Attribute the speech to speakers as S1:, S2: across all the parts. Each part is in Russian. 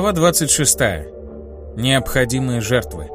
S1: Глава 26. Необходимые жертвы.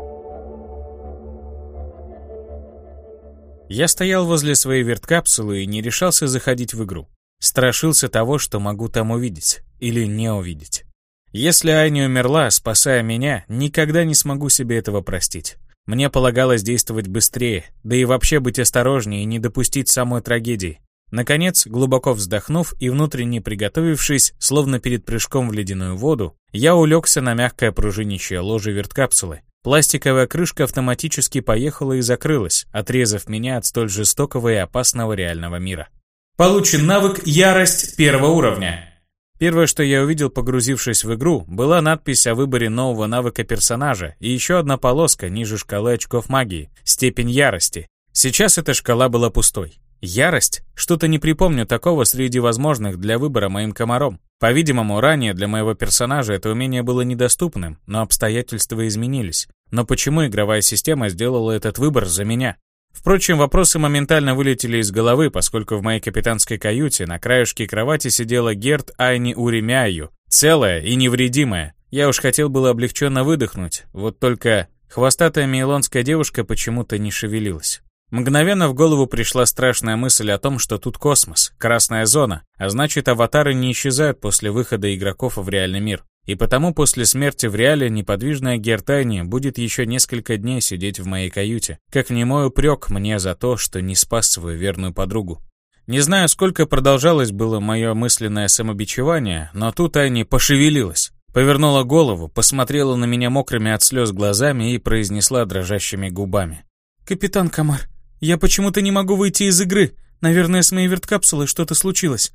S1: Я стоял возле своей верткапсулы и не решался заходить в игру. Страшился того, что могу там увидеть или не увидеть. Если Айни умерла, спасая меня, никогда не смогу себе этого простить. Мне полагалось действовать быстрее, да и вообще быть осторожнее и не допустить самой трагедии. Наконец, глубоко вздохнув и внутренне приготовившись, словно перед прыжком в ледяную воду, я улегся на мягкое пружинищее ложе верткапсулы. Пластиковая крышка автоматически поехала и закрылась, отрезав меня от столь жестокого и опасного реального мира.
S2: Получен навык «Ярость» первого уровня.
S1: Первое, что я увидел, погрузившись в игру, была надпись о выборе нового навыка персонажа и еще одна полоска ниже шкалы очков магии — степень ярости. Сейчас эта шкала была пустой. Ярость? Что-то не припомню такого среди возможных для выбора моим комаром. По-видимому, ранее для моего персонажа это умение было недоступным, но обстоятельства изменились. Но почему игровая система сделала этот выбор за меня? Впрочем, вопросы моментально вылетели из головы, поскольку в моей капитанской каюте на краешке кровати сидела Герт Айни Уремяю, целая и невредимая. Я уж хотел было облегченно выдохнуть, вот только хвостатая мейлонская девушка почему-то не шевелилась. Мгновенно в голову пришла страшная мысль о том, что тут космос, красная зона, а значит аватары не исчезают после выхода игроков в реальный мир. И потому после смерти в реале неподвижная Гертани будет еще несколько дней сидеть в моей каюте, как немой упрек мне за то, что не спас свою верную подругу. Не знаю, сколько продолжалось было мое мысленное самобичевание, но тут Айни пошевелилась. Повернула голову, посмотрела на меня мокрыми от слез глазами и произнесла дрожащими губами.
S3: «Капитан Камар, я почему-то не могу выйти из игры. Наверное, с моей верткапсулой что-то случилось.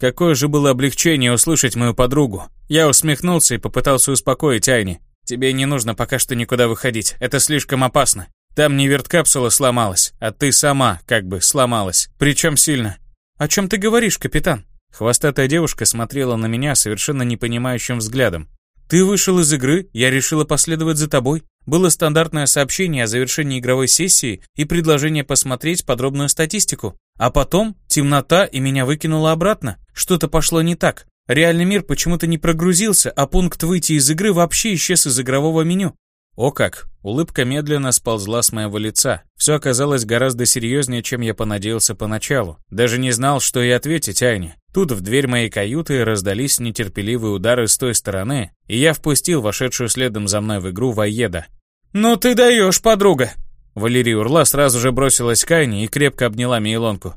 S1: Какое же было облегчение услышать мою подругу. Я усмехнулся и попытался успокоить Айни. Тебе не нужно пока что никуда выходить. Это слишком опасно. Там не верткапсула сломалась, а ты сама, как бы, сломалась. Причем сильно.
S3: О чем ты говоришь, капитан?
S1: Хвостатая девушка смотрела на меня совершенно непонимающим взглядом. Ты вышел из игры, я решила последовать за тобой. Было стандартное сообщение о завершении игровой сессии и предложение посмотреть подробную статистику. А потом темнота и меня выкинуло обратно. Что-то пошло не так. Реальный мир почему-то не прогрузился, а пункт «Выйти из игры» вообще исчез из игрового меню. О как! Улыбка медленно сползла с моего лица. Все оказалось гораздо серьезнее, чем я понадеялся поначалу. Даже не знал, что и ответить Айне. Тут в дверь моей каюты раздались нетерпеливые удары с той стороны, и я впустил вошедшую следом за мной в игру Ваеда.
S2: «Ну ты даешь, подруга!»
S1: Валерия Урла сразу же бросилась к Айне и крепко обняла Мейлонку.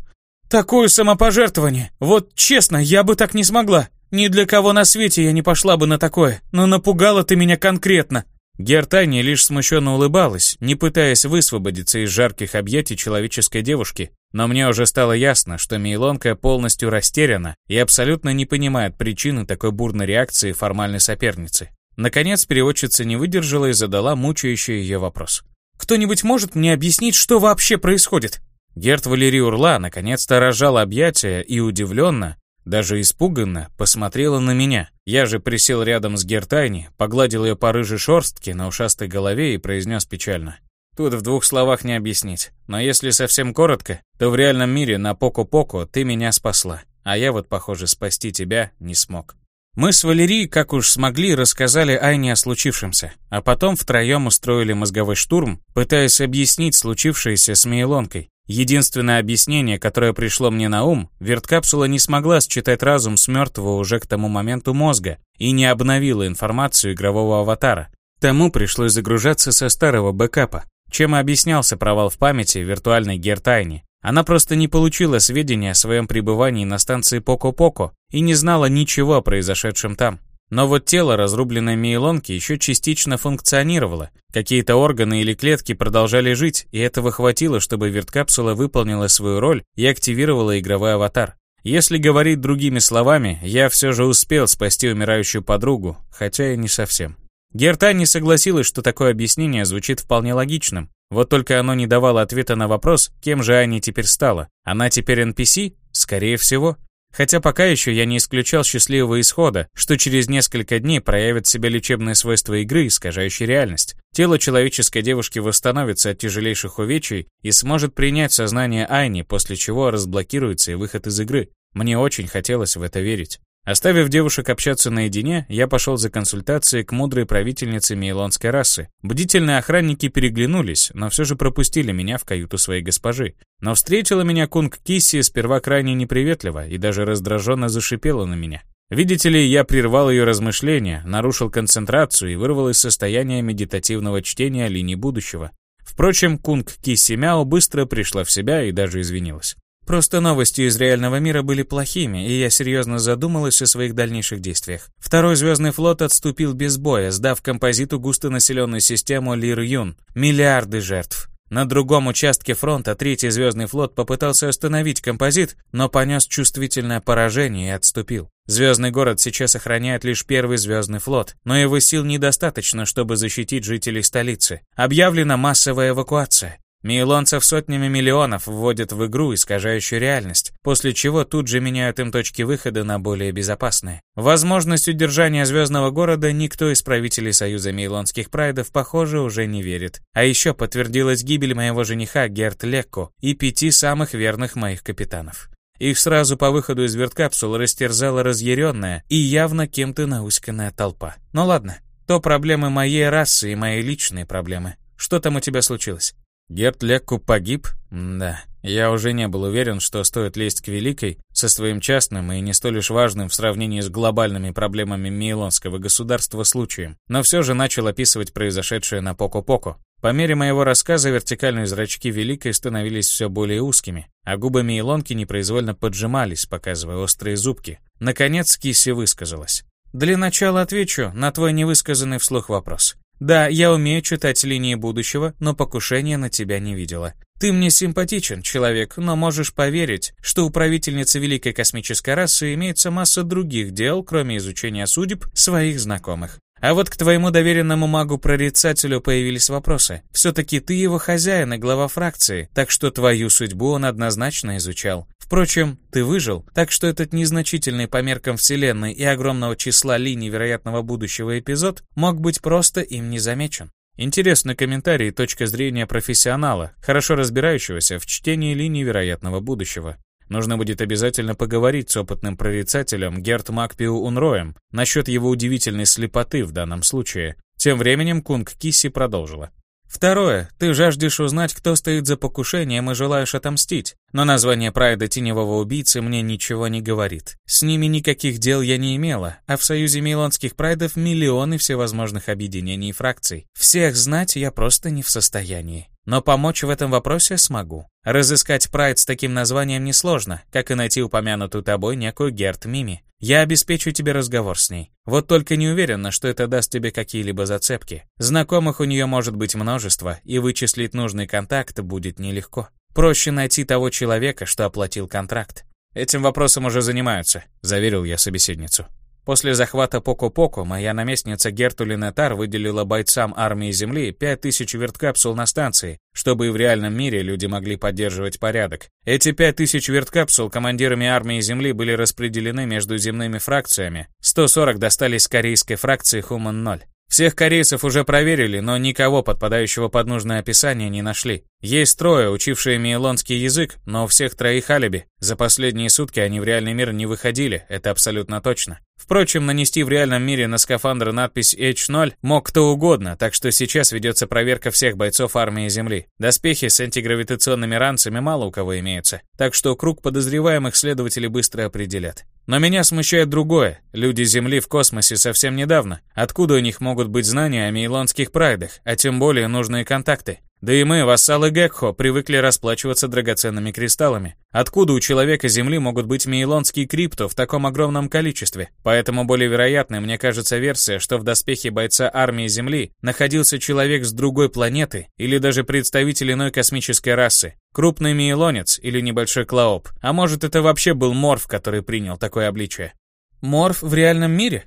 S2: «Такое самопожертвование! Вот честно, я бы так не смогла! Ни для кого на свете я не пошла бы на такое, но напугала ты меня конкретно!»
S1: Гертани лишь смущенно улыбалась, не пытаясь высвободиться из жарких объятий человеческой девушки, но мне уже стало ясно, что Мейлонка полностью растеряна и абсолютно не понимает причины такой бурной реакции формальной соперницы. Наконец переводчица не выдержала и задала мучающий ее вопрос.
S2: «Кто-нибудь может мне объяснить, что вообще происходит?»
S1: Герт Валерий Урла наконец-то разжал объятия и удивленно, даже испуганно посмотрела на меня. Я же присел рядом с Гертайни, погладил ее по рыжей шорстке на ушастой голове и произнес печально. Тут в двух словах не объяснить. Но если совсем коротко, то в реальном мире на Поко-Поко ты меня спасла. А я вот, похоже, спасти тебя не смог. Мы с Валерией, как уж смогли, рассказали Айне о случившемся, а потом втроем устроили мозговой штурм, пытаясь объяснить случившееся с Мейлонкой. Единственное объяснение, которое пришло мне на ум, верткапсула не смогла считать разум с мертвого уже к тому моменту мозга и не обновила информацию игрового аватара. Тому пришлось загружаться со старого бэкапа, чем и объяснялся провал в памяти виртуальной Гертайни. Она просто не получила сведения о своем пребывании на станции Поко-Поко и не знала ничего о произошедшем там. Но вот тело разрубленной мейлонки еще частично функционировало. Какие-то органы или клетки продолжали жить, и этого хватило, чтобы верткапсула выполнила свою роль и активировала игровой аватар. Если говорить другими словами, я все же успел спасти умирающую подругу, хотя и не совсем. Герта не согласилась, что такое объяснение звучит вполне логичным. Вот только оно не давало ответа на вопрос, кем же Ани теперь стала. Она теперь NPC? Скорее всего. Хотя пока еще я не исключал счастливого исхода, что через несколько дней проявят себя лечебные свойства игры, искажающие реальность. Тело человеческой девушки восстановится от тяжелейших увечий и сможет принять сознание Айни, после чего разблокируется и выход из игры. Мне очень хотелось в это верить. Оставив девушек общаться наедине, я пошел за консультацией к мудрой правительнице мейлонской расы. Бдительные охранники переглянулись, но все же пропустили меня в каюту своей госпожи. Но встретила меня кунг Кисси сперва крайне неприветливо и даже раздраженно зашипела на меня. Видите ли, я прервал ее размышления, нарушил концентрацию и вырвал из состояния медитативного чтения линий будущего. Впрочем, кунг Кисси Мяо быстро пришла в себя и даже извинилась. Просто новости из реального мира были плохими, и я серьезно задумалась о своих дальнейших действиях. Второй звездный флот отступил без боя, сдав композиту густонаселенную систему Лир-Юн. Миллиарды жертв. На другом участке фронта Третий Звездный флот попытался остановить композит, но понес чувствительное поражение и отступил. Звездный город сейчас охраняет лишь Первый Звездный флот, но его сил недостаточно, чтобы защитить жителей столицы. Объявлена массовая эвакуация. Мейлонцев сотнями миллионов вводят в игру, искажающую реальность, после чего тут же меняют им точки выхода на более безопасные. Возможность удержания звездного города никто из правителей Союза Мейлонских Прайдов, похоже, уже не верит. А еще подтвердилась гибель моего жениха Герт Лекко и пяти самых верных моих капитанов. Их сразу по выходу из верткапсулы растерзала разъяренная и явно кем-то науськанная толпа. Ну ладно, то проблемы моей расы и мои личные проблемы. Что там у тебя случилось? Герт Лекку погиб? Да. Я уже не был уверен, что стоит лезть к Великой со своим частным и не столь уж важным в сравнении с глобальными проблемами Мейлонского государства случаем, но все же начал описывать произошедшее на Поко-Поко. По мере моего рассказа вертикальные зрачки Великой становились все более узкими, а губы Мейлонки непроизвольно поджимались, показывая острые зубки. Наконец Кисси высказалась. «Для начала отвечу на твой невысказанный вслух вопрос. Да, я умею читать линии будущего, но покушения на тебя не видела. Ты мне симпатичен, человек, но можешь поверить, что у правительницы великой космической расы имеется масса других дел, кроме изучения судеб своих знакомых. А вот к твоему доверенному магу-прорицателю появились вопросы. Все-таки ты его хозяин и глава фракции, так что твою судьбу он однозначно изучал. Впрочем, ты выжил, так что этот незначительный по меркам Вселенной и огромного числа линий вероятного будущего эпизод мог быть просто им не замечен. Интересный комментарий и точка зрения профессионала, хорошо разбирающегося в чтении линий вероятного будущего. Нужно будет обязательно поговорить с опытным прорицателем Герт Макпиу Унроем насчет его удивительной слепоты в данном случае. Тем временем Кунг Кисси продолжила. Второе. Ты жаждешь узнать, кто стоит за покушением и желаешь отомстить. Но название Прайда Теневого Убийцы мне ничего не говорит. С ними никаких дел я не имела, а в Союзе Мейлонских Прайдов миллионы всевозможных объединений и фракций. Всех знать я просто не в состоянии. Но помочь в этом вопросе смогу. Разыскать прайд с таким названием несложно, как и найти упомянутую тобой некую Герт Мими. Я обеспечу тебе разговор с ней. Вот только не уверена, что это даст тебе какие-либо зацепки. Знакомых у нее может быть множество, и вычислить нужный контакт будет нелегко. Проще найти того человека, что оплатил контракт. Этим вопросом уже занимаются, заверил я собеседницу. После захвата Поко-Поко моя наместница Гертулин Этар выделила бойцам армии Земли 5000 верткапсул на станции, чтобы и в реальном мире люди могли поддерживать порядок. Эти 5000 верткапсул командирами армии Земли были распределены между земными фракциями. 140 достались корейской фракции Хуман-0. Всех корейцев уже проверили, но никого, подпадающего под нужное описание, не нашли. Есть трое, учившие мейлонский язык, но у всех троих алиби. За последние сутки они в реальный мир не выходили, это абсолютно точно. Впрочем, нанести в реальном мире на скафандр надпись H0 мог кто угодно, так что сейчас ведется проверка всех бойцов армии Земли. Доспехи с антигравитационными ранцами мало у кого имеются, так что круг подозреваемых следователи быстро определят. Но меня смущает другое. Люди Земли в космосе совсем недавно. Откуда у них могут быть знания о мейлонских прайдах, а тем более нужные контакты? Да и мы, вассалы Гекхо, привыкли расплачиваться драгоценными кристаллами. Откуда у человека Земли могут быть мейлонские крипто в таком огромном количестве? Поэтому более вероятной, мне кажется, версия, что в доспехе бойца армии Земли находился человек с другой планеты или даже представитель иной космической расы. Крупный мейлонец или небольшой клаоп. А может, это вообще был морф, который принял такое обличие.
S3: Морф в реальном мире?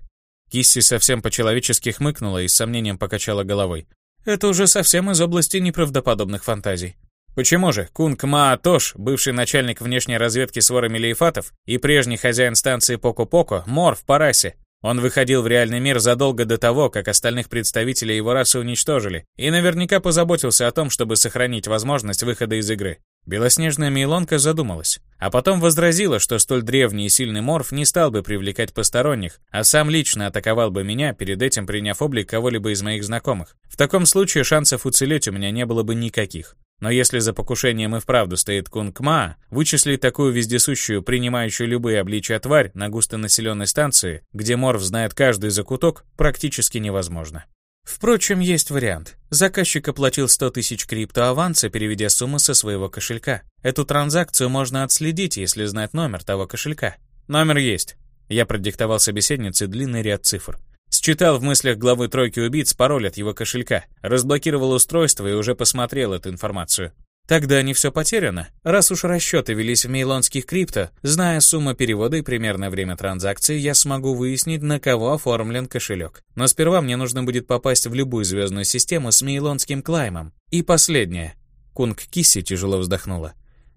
S1: Кисси совсем по-человечески хмыкнула и с сомнением покачала головой.
S3: Это уже совсем из области неправдоподобных фантазий.
S1: Почему же Кунг Маа Тош, бывший начальник внешней разведки своры Мелиефатов и прежний хозяин станции Поко-Поко, Морф по расе, он выходил в реальный мир задолго до того, как остальных представителей его расы уничтожили, и наверняка позаботился о том, чтобы сохранить возможность выхода из игры. Белоснежная Мейлонка задумалась, а потом возразила, что столь древний и сильный морф не стал бы привлекать посторонних, а сам лично атаковал бы меня, перед этим приняв облик кого-либо из моих знакомых. В таком случае шансов уцелеть у меня не было бы никаких. Но если за покушением и вправду стоит Кунг-Ма, вычислить такую вездесущую, принимающую любые обличия тварь на густонаселенной станции, где Морф знает каждый закуток, практически невозможно.
S2: Впрочем, есть вариант. Заказчик оплатил 100 тысяч крипто аванса, переведя сумму со своего кошелька. Эту транзакцию можно отследить, если знать номер того кошелька.
S1: Номер есть. Я продиктовал собеседнице длинный ряд цифр. Считал в мыслях главы тройки убийц пароль от его кошелька, разблокировал устройство и уже посмотрел эту информацию.
S2: Тогда не все потеряно. Раз уж расчеты велись в мейлонских крипто, зная сумму перевода и примерное время транзакции, я смогу выяснить, на кого оформлен кошелек. Но сперва мне нужно будет попасть в любую звездную систему с мейлонским клаймом. И последнее. Кунг Кисси тяжело вздохнула.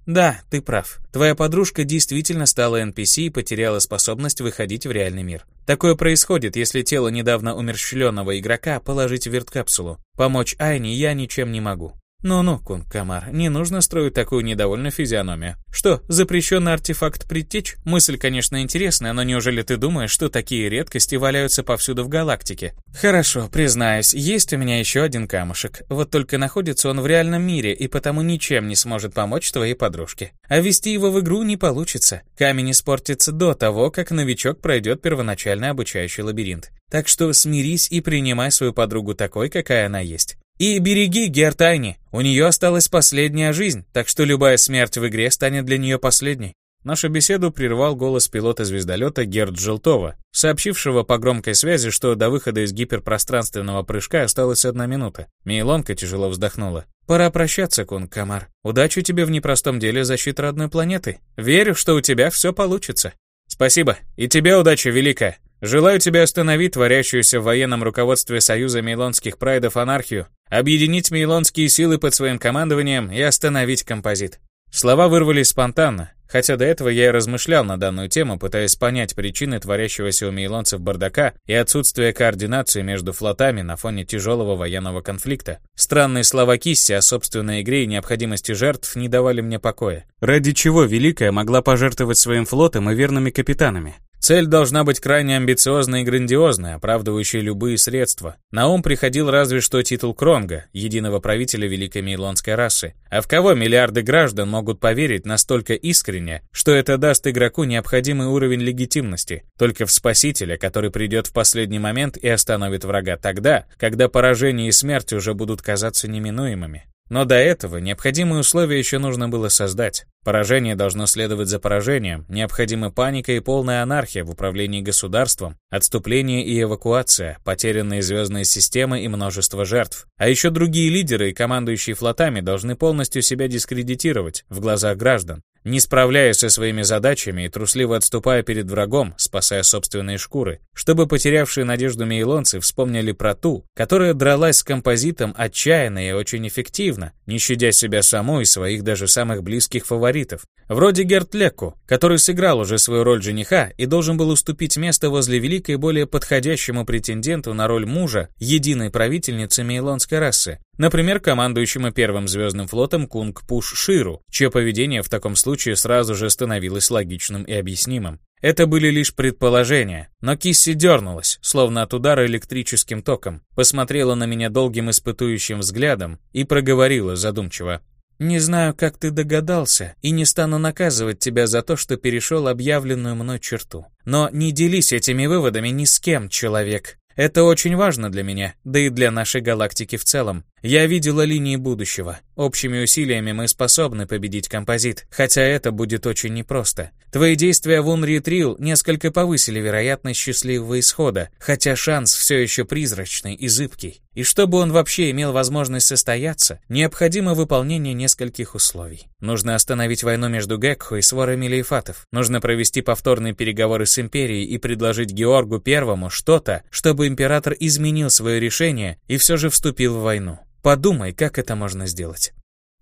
S2: Да, ты прав. Твоя подружка действительно стала NPC и потеряла способность выходить в реальный мир. Такое происходит, если тело недавно умерщвленного игрока положить в вирткапсулу. Помочь Айне я ничем не могу. «Ну-ну, Кунг-Камар, не нужно строить такую недовольную физиономию. Что, запрещенный артефакт предтеч? Мысль, конечно, интересная, но неужели ты думаешь, что такие редкости валяются повсюду в галактике? Хорошо, признаюсь, есть у меня еще один камушек. Вот только находится он в реальном мире и потому ничем не сможет помочь твоей подружке. А ввести его в игру не получится. Камень испортится до того, как новичок пройдет первоначальный обучающий лабиринт. Так что смирись и принимай свою подругу такой, какая она есть. И береги Гертайни, у нее осталась последняя жизнь, так что любая смерть в игре станет для нее последней. Нашу беседу прервал голос пилота звездолета Герд Желтова, сообщившего по громкой связи, что до выхода из гиперпространственного прыжка осталась одна минута. Мейлонка тяжело вздохнула. «Пора прощаться, Кун Камар. Удачи тебе в непростом деле защиты родной планеты. Верю, что у тебя все получится». «Спасибо. И тебе удачи, Великая. Желаю тебе остановить творящуюся в военном руководстве Союза Мейлонских Прайдов анархию, объединить мейлонские силы под своим командованием и остановить композит. Слова вырвались спонтанно, хотя до этого я и размышлял на данную тему, пытаясь понять причины творящегося у мейлонцев бардака и отсутствия координации между флотами на фоне тяжелого военного конфликта. Странные слова Кисси о собственной игре и необходимости жертв не давали мне покоя. Ради чего Великая могла пожертвовать своим флотом и верными капитанами? Цель должна быть крайне амбициозной и грандиозной, оправдывающей любые средства. На ум приходил разве что титул Кронга, единого правителя великой мейлонской расы. А в кого миллиарды граждан могут поверить настолько искренне, что это даст игроку необходимый уровень легитимности? Только в Спасителя, который придет в последний момент и остановит врага тогда, когда поражение и смерть уже будут казаться неминуемыми. Но до этого необходимые условия еще нужно было создать. Поражение должно следовать за поражением, необходима паника и полная анархия в управлении государством, отступление и эвакуация, потерянные звездные системы и множество жертв. А еще другие лидеры и командующие флотами должны полностью себя дискредитировать в глазах граждан, не справляясь со своими задачами и трусливо отступая перед врагом, спасая собственные шкуры, чтобы потерявшие надежду мейлонцы вспомнили про ту, которая дралась с композитом отчаянно и очень эффективно, не щадя себя саму и своих даже самых близких фаворитов. Вроде Герт Лекку, который сыграл уже свою роль жениха и должен был уступить место возле великой более подходящему претенденту на роль мужа, единой правительницы мейлонской расы, например, командующему первым звездным флотом Кунг Пуш Ширу, чье поведение в таком случае сразу же становилось логичным и объяснимым. Это были лишь предположения, но Кисси дернулась, словно от удара электрическим током, посмотрела на меня долгим испытующим взглядом и проговорила задумчиво. Не знаю, как ты догадался, и не стану наказывать тебя за то, что перешел объявленную мной черту. Но не делись этими выводами ни с кем, человек. Это очень важно для меня, да и для нашей галактики в целом. Я видела линии будущего. Общими усилиями мы способны победить композит, хотя это будет очень непросто. Твои действия в Unreal несколько повысили вероятность счастливого исхода, хотя шанс все еще призрачный и зыбкий. И чтобы он вообще имел возможность состояться, необходимо выполнение нескольких условий. Нужно остановить войну между Гекхо и сворами лейфатов. Нужно провести повторные переговоры с Империей и предложить Георгу Первому что-то, чтобы Император изменил свое решение и все же вступил в войну. Подумай, как это можно сделать.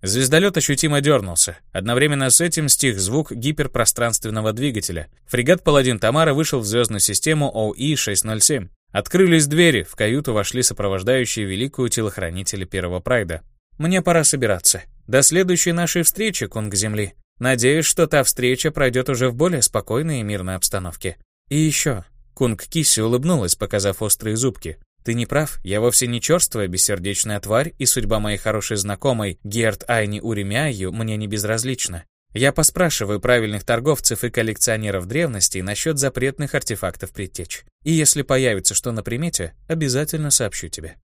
S2: Звездолет ощутимо дернулся. Одновременно с этим стих звук гиперпространственного двигателя. Фрегат «Паладин Тамара» вышел в звездную систему ОИ-607. Открылись двери, в каюту вошли сопровождающие великую телохранители первого прайда. «Мне пора собираться. До следующей нашей встречи, Кунг Земли. Надеюсь, что та встреча пройдет уже в более спокойной и мирной обстановке. И еще. Кунг Киси улыбнулась, показав острые зубки. Ты не прав, я вовсе не черствая бессердечная тварь, и судьба моей хорошей знакомой Герт Айни Уремяю мне не безразлична. Я поспрашиваю правильных торговцев и коллекционеров древностей насчет запретных артефактов предтеч. И если появится что на примете, обязательно сообщу тебе.